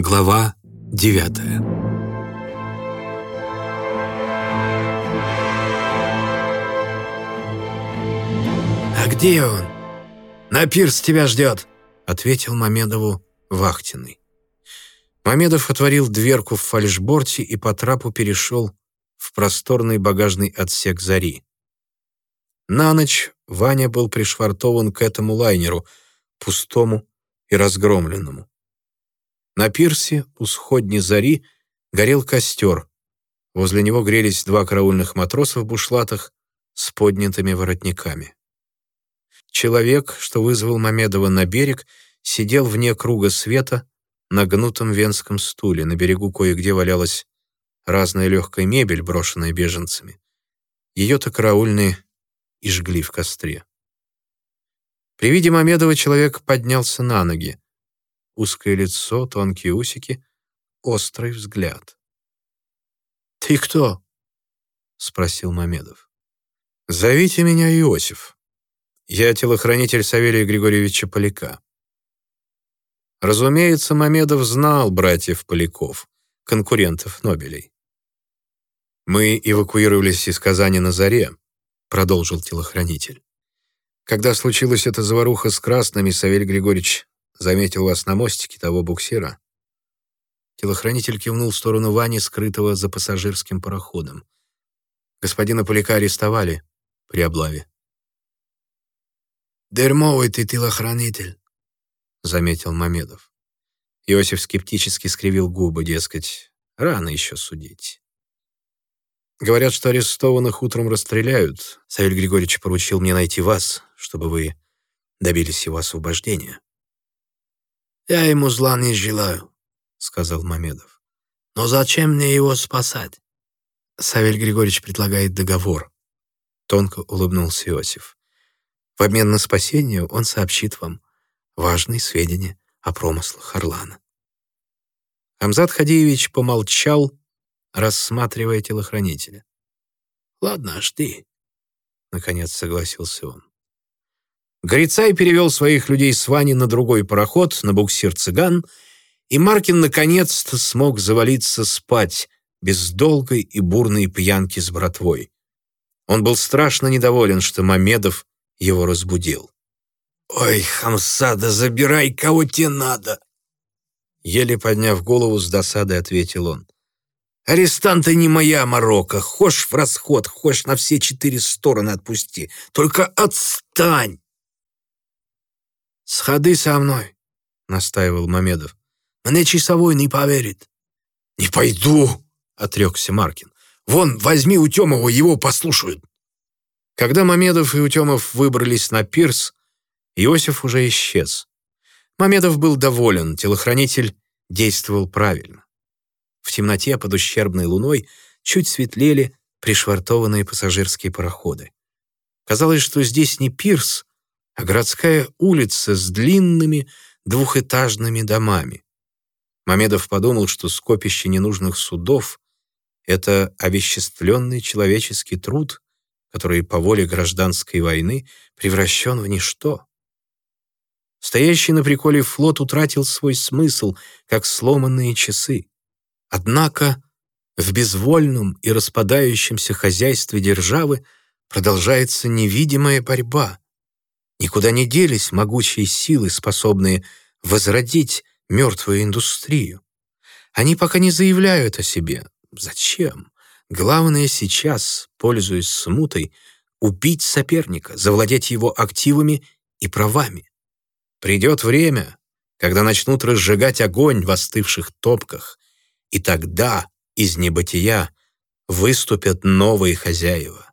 Глава девятая «А где он? На пирс тебя ждет!» — ответил Мамедову вахтенный. Мамедов отворил дверку в фальшборте и по трапу перешел в просторный багажный отсек «Зари». На ночь Ваня был пришвартован к этому лайнеру, пустому и разгромленному. На пирсе у сходни зари горел костер. Возле него грелись два караульных матроса в бушлатах с поднятыми воротниками. Человек, что вызвал Мамедова на берег, сидел вне круга света на гнутом венском стуле. На берегу кое-где валялась разная легкая мебель, брошенная беженцами. Ее-то караульные и жгли в костре. При виде Мамедова человек поднялся на ноги. Узкое лицо, тонкие усики, острый взгляд. «Ты кто?» — спросил Мамедов. «Зовите меня Иосиф. Я телохранитель Савелия Григорьевича Поляка». Разумеется, Мамедов знал братьев Поляков, конкурентов Нобелей. «Мы эвакуировались из Казани на заре», — продолжил телохранитель. «Когда случилась эта заваруха с красными, Савель Григорьевич заметил вас на мостике того буксира». Телохранитель кивнул в сторону Вани, скрытого за пассажирским пароходом. Господина Поляка арестовали при облаве. «Дерьмовый ты телохранитель», — заметил Мамедов. Иосиф скептически скривил губы, дескать, рано еще судить. Говорят, что арестованных утром расстреляют. Савель Григорьевич поручил мне найти вас, чтобы вы добились его освобождения. «Я ему зла не желаю», — сказал Мамедов. «Но зачем мне его спасать?» Савель Григорьевич предлагает договор. Тонко улыбнулся Иосиф. В обмен на спасение он сообщит вам важные сведения о промыслах Орлана. Амзат Хадиевич помолчал, рассматривая телохранителя. «Ладно, жди», — наконец согласился он. Грицай перевел своих людей с Вани на другой пароход, на буксир «Цыган», и Маркин наконец-то смог завалиться спать без долгой и бурной пьянки с братвой. Он был страшно недоволен, что Мамедов его разбудил. «Ой, хамса, да забирай, кого тебе надо!» Еле подняв голову, с досадой ответил он. Арестанты не моя морока. Хошь в расход, хошь на все четыре стороны отпусти. Только отстань!» «Сходи со мной», — настаивал Мамедов. «Мне часовой не поверит». «Не пойду», — отрекся Маркин. «Вон, возьми Утемова, его послушают». Когда Мамедов и Утемов выбрались на пирс, Иосиф уже исчез. Мамедов был доволен, телохранитель действовал правильно. В темноте под ущербной луной чуть светлели пришвартованные пассажирские пароходы. Казалось, что здесь не пирс, а городская улица с длинными двухэтажными домами. Мамедов подумал, что скопище ненужных судов — это овеществленный человеческий труд, который по воле гражданской войны превращен в ничто. Стоящий на приколе флот утратил свой смысл, как сломанные часы. Однако в безвольном и распадающемся хозяйстве державы продолжается невидимая борьба. Никуда не делись могучие силы, способные возродить мертвую индустрию. Они пока не заявляют о себе. Зачем? Главное сейчас, пользуясь смутой, убить соперника, завладеть его активами и правами. Придет время, когда начнут разжигать огонь в остывших топках, и тогда из небытия выступят новые хозяева,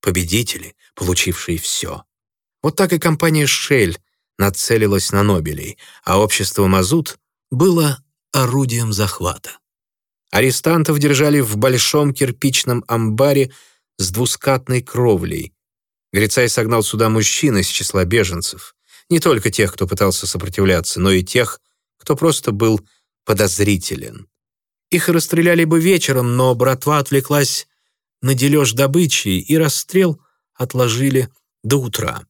победители, получившие все. Вот так и компания «Шель» нацелилась на Нобелей, а общество «Мазут» было орудием захвата. Арестантов держали в большом кирпичном амбаре с двускатной кровлей. Грицай согнал сюда мужчин из числа беженцев. Не только тех, кто пытался сопротивляться, но и тех, кто просто был подозрителен. Их расстреляли бы вечером, но братва отвлеклась на дележ добычи, и расстрел отложили до утра.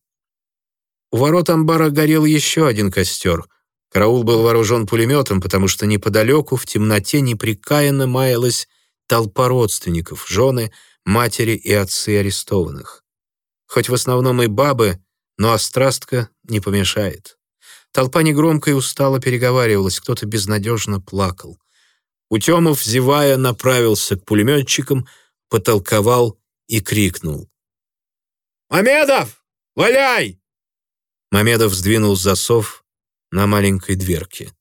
У ворот амбара горел еще один костер, Караул был вооружен пулеметом, потому что неподалеку в темноте непрекаянно маялась толпа родственников, жены, матери и отцы арестованных. Хоть в основном и бабы, но острастка не помешает. Толпа негромко и устало переговаривалась, кто-то безнадежно плакал. Утемов, зевая, направился к пулеметчикам, потолковал и крикнул. «Мамедов, валяй!» Мамедов сдвинул засов на маленькой дверке.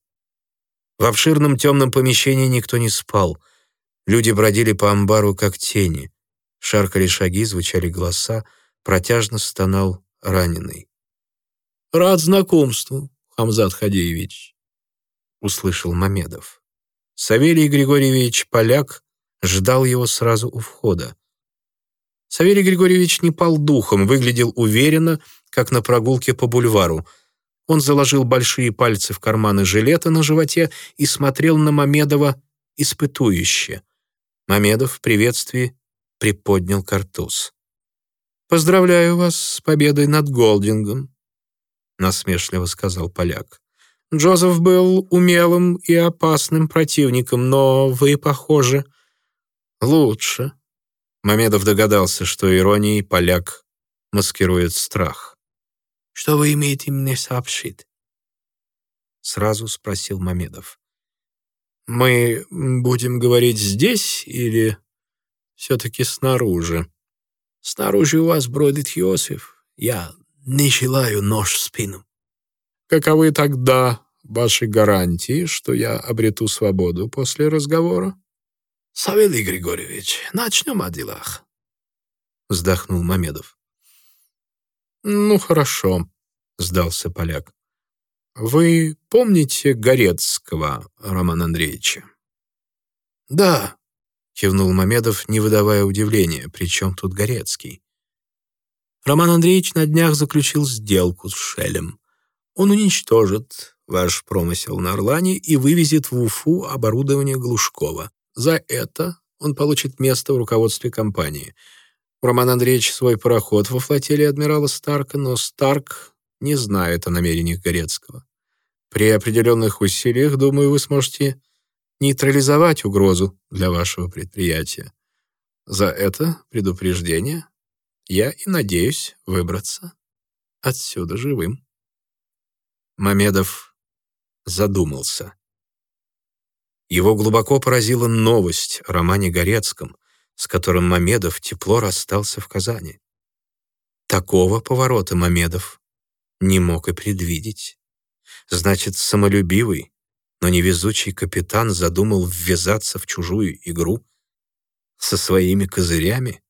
В обширном темном помещении никто не спал. Люди бродили по амбару, как тени. Шаркали шаги, звучали голоса, протяжно стонал раненый. «Рад знакомству, Хамзат Хадеевич», — услышал Мамедов. Савелий Григорьевич Поляк ждал его сразу у входа. Савелий Григорьевич не пал духом, выглядел уверенно, как на прогулке по бульвару. Он заложил большие пальцы в карманы жилета на животе и смотрел на Мамедова испытующе. Мамедов в приветствии приподнял картуз. «Поздравляю вас с победой над Голдингом», — насмешливо сказал поляк. «Джозеф был умелым и опасным противником, но вы, похоже, лучше». Мамедов догадался, что иронией поляк маскирует страх. «Что вы имеете мне сообщить?» Сразу спросил Мамедов. «Мы будем говорить здесь или все-таки снаружи?» «Снаружи у вас бродит Иосиф. Я не желаю нож в спину». «Каковы тогда ваши гарантии, что я обрету свободу после разговора?» «Савелий Григорьевич, начнем о делах», — вздохнул Мамедов. «Ну, хорошо», — сдался поляк. «Вы помните Горецкого, Роман Андреевича?» «Да», — кивнул Мамедов, не выдавая удивления. «Причем тут Горецкий?» Роман Андреевич на днях заключил сделку с Шелем. Он уничтожит ваш промысел на Орлане и вывезет в Уфу оборудование Глушкова. За это он получит место в руководстве компании — Роман Андреевич свой пароход во флотилии адмирала Старка, но Старк не знает о намерениях Горецкого. При определенных усилиях, думаю, вы сможете нейтрализовать угрозу для вашего предприятия. За это предупреждение я и надеюсь выбраться отсюда живым. Мамедов задумался. Его глубоко поразила новость о романе Горецком, с которым Мамедов тепло расстался в Казани. Такого поворота Мамедов не мог и предвидеть. Значит, самолюбивый, но невезучий капитан задумал ввязаться в чужую игру со своими козырями?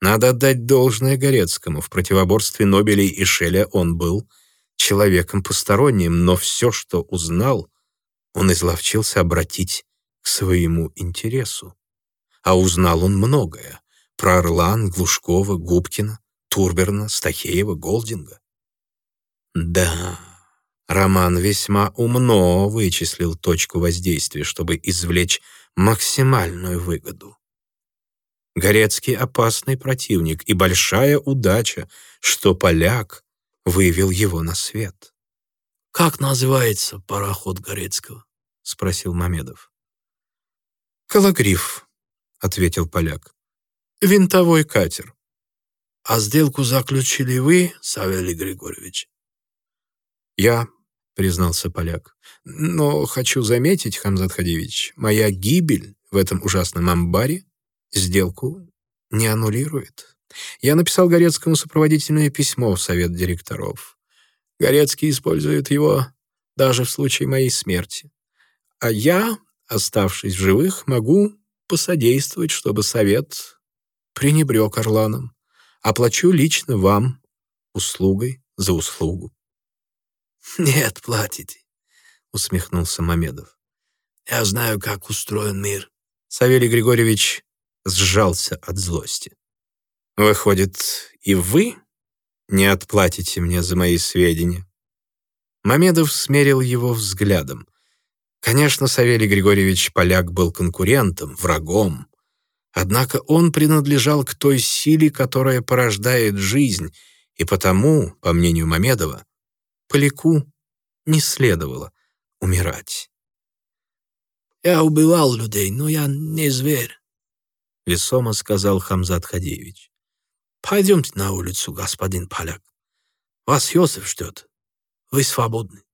Надо отдать должное Горецкому. В противоборстве Нобелей и Шеля он был человеком посторонним, но все, что узнал, он изловчился обратить к своему интересу. А узнал он многое. Про Орлан, Глушкова, Губкина, Турберна, Стахеева, Голдинга. Да, Роман весьма умно вычислил точку воздействия, чтобы извлечь максимальную выгоду. Горецкий опасный противник и большая удача, что поляк вывел его на свет. «Как называется пароход Горецкого?» — спросил Мамедов. «Калагриф», — ответил поляк. «Винтовой катер». «А сделку заключили вы, Савелий Григорьевич?» «Я», — признался поляк. «Но хочу заметить, Хамзат Хадивич, моя гибель в этом ужасном амбаре сделку не аннулирует. Я написал Горецкому сопроводительное письмо в совет директоров. Горецкий использует его даже в случае моей смерти. А я, оставшись в живых, могу посодействовать, чтобы совет пренебрег Орланом. Оплачу лично вам услугой за услугу. «Нет, платите», — усмехнулся Мамедов. «Я знаю, как устроен мир». Савелий Григорьевич сжался от злости. «Выходит, и вы не отплатите мне за мои сведения?» Мамедов смерил его взглядом. Конечно, Савелий Григорьевич Поляк был конкурентом, врагом. Однако он принадлежал к той силе, которая порождает жизнь, и потому, по мнению Мамедова, Поляку не следовало умирать. «Я убивал людей, но я не зверь», — весомо сказал Хамзат Хадеевич. «Пойдемте на улицу, господин поляк. Вас Йосиф ждет. Вы свободны».